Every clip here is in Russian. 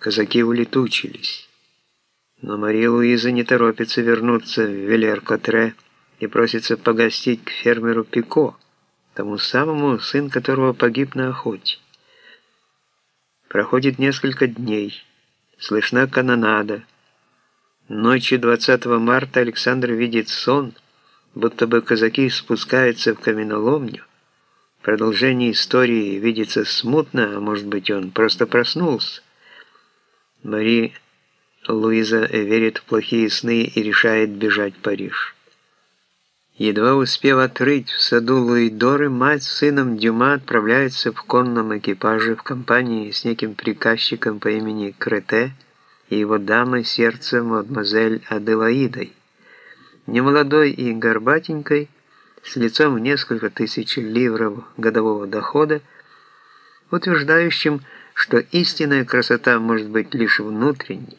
казаки улетучились. Но Мария Луиза не торопится вернуться в Велер-Котре и просится погостить к фермеру Пико, тому самому, сын которого погиб на охоте. Проходит несколько дней, слышна канонада. Ночью 20 марта Александр видит сон, будто бы казаки спускаются в каменоломню. Продолжение истории видится смутно, а может быть он просто проснулся. Мари Луиза верит в плохие сны и решает бежать в Париж. Едва успев отрыть в саду Луидоры, мать с сыном Дюма отправляются в конном экипаже в компании с неким приказчиком по имени Крете и его дамой сердца мадемуазель Аделаидой, немолодой и горбатенькой, с лицом в несколько тысяч ливров годового дохода, утверждающим, что истинная красота может быть лишь внутренней.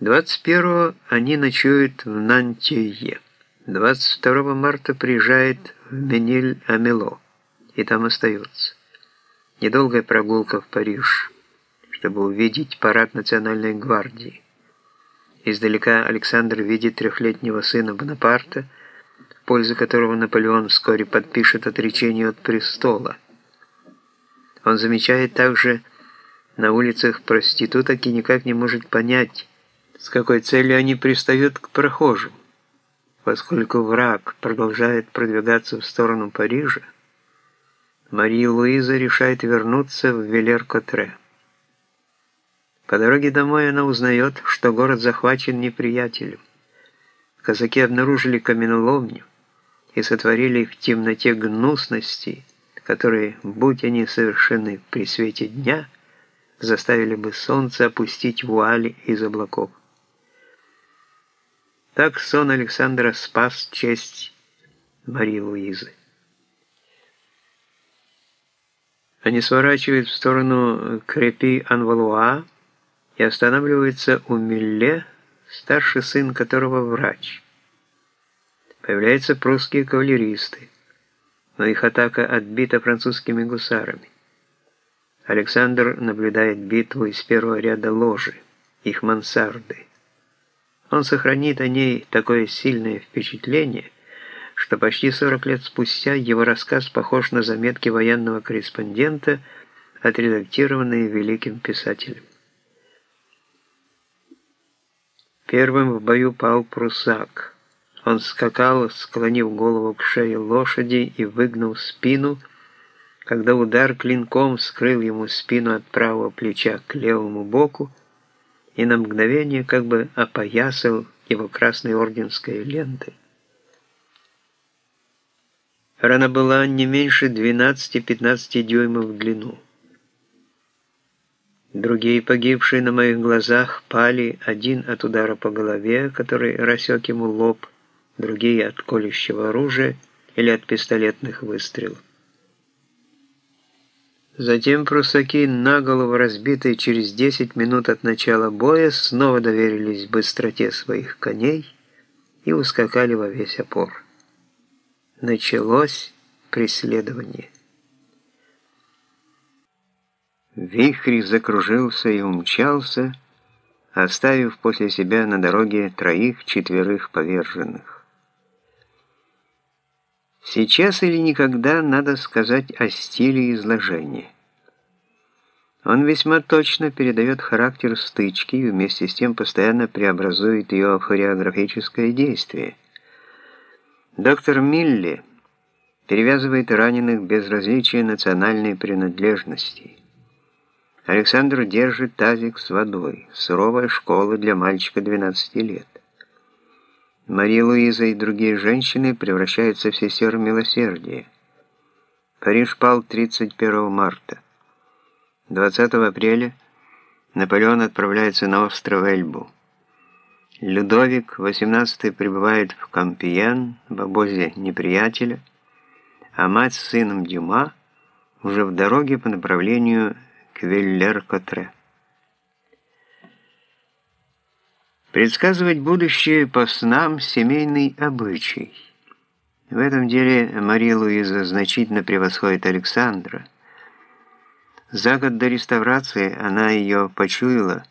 21-го они ночуют в Нантье. 22 марта приезжает в Мениль-Амело и там остаются. Недолгая прогулка в Париж, чтобы увидеть парад Национальной гвардии. Издалека Александр видит трехлетнего сына Бонапарта, в пользу которого Наполеон вскоре подпишет отречение от престола. Он замечает также на улицах проституток и никак не может понять, с какой целью они пристают к прохожим. Поскольку враг продолжает продвигаться в сторону Парижа, Мария Луиза решает вернуться в Велер-Котре. По дороге домой она узнает, что город захвачен неприятелем. Казаки обнаружили каменоломню и сотворили в темноте гнусности, которые, будь они совершены при свете дня, заставили бы солнце опустить вуали из облаков. Так сон Александра спас честь Марии Луизы. Они сворачивают в сторону Крепи-Анвалуа и останавливаются у Милле, старший сын которого врач. Появляются прусские кавалеристы но их атака отбита французскими гусарами. Александр наблюдает битву из первого ряда ложи, их мансарды. Он сохранит о ней такое сильное впечатление, что почти 40 лет спустя его рассказ похож на заметки военного корреспондента, отредактированные великим писателем. Первым в бою пал прусак – он скакал, склонив голову к шее лошади и выгнув спину, когда удар клинком скрыл ему спину от правого плеча к левому боку и на мгновение как бы опоясал его красной орденской лентой. Рана была не меньше 12-15 дюймов в длину. Другие погибшие на моих глазах пали один от удара по голове, который рассек ему лоб, другие от колющего оружия или от пистолетных выстрелов. Затем прусаки, наголову разбитые через 10 минут от начала боя, снова доверились быстроте своих коней и ускакали во весь опор. Началось преследование. Вихрь закружился и умчался, оставив после себя на дороге троих-четверых поверженных. Сейчас или никогда надо сказать о стиле изложения. Он весьма точно передает характер стычки и вместе с тем постоянно преобразует ее в хореографическое действие. Доктор Милли перевязывает раненых без различия национальной принадлежности. Александр держит тазик с водой, суровая школа для мальчика 12 лет. Мария Луиза и другие женщины превращаются в сестер милосердия. Париж пал 31 марта. 20 апреля Наполеон отправляется на остров Эльбу. Людовик XVIII прибывает в Кампиен в обозе неприятеля, а мать с сыном Дюма уже в дороге по направлению к Веллер-Котре. Предсказывать будущее по снам – семейный обычай. В этом деле Мария Луиза значительно превосходит Александра. За год до реставрации она ее почуяла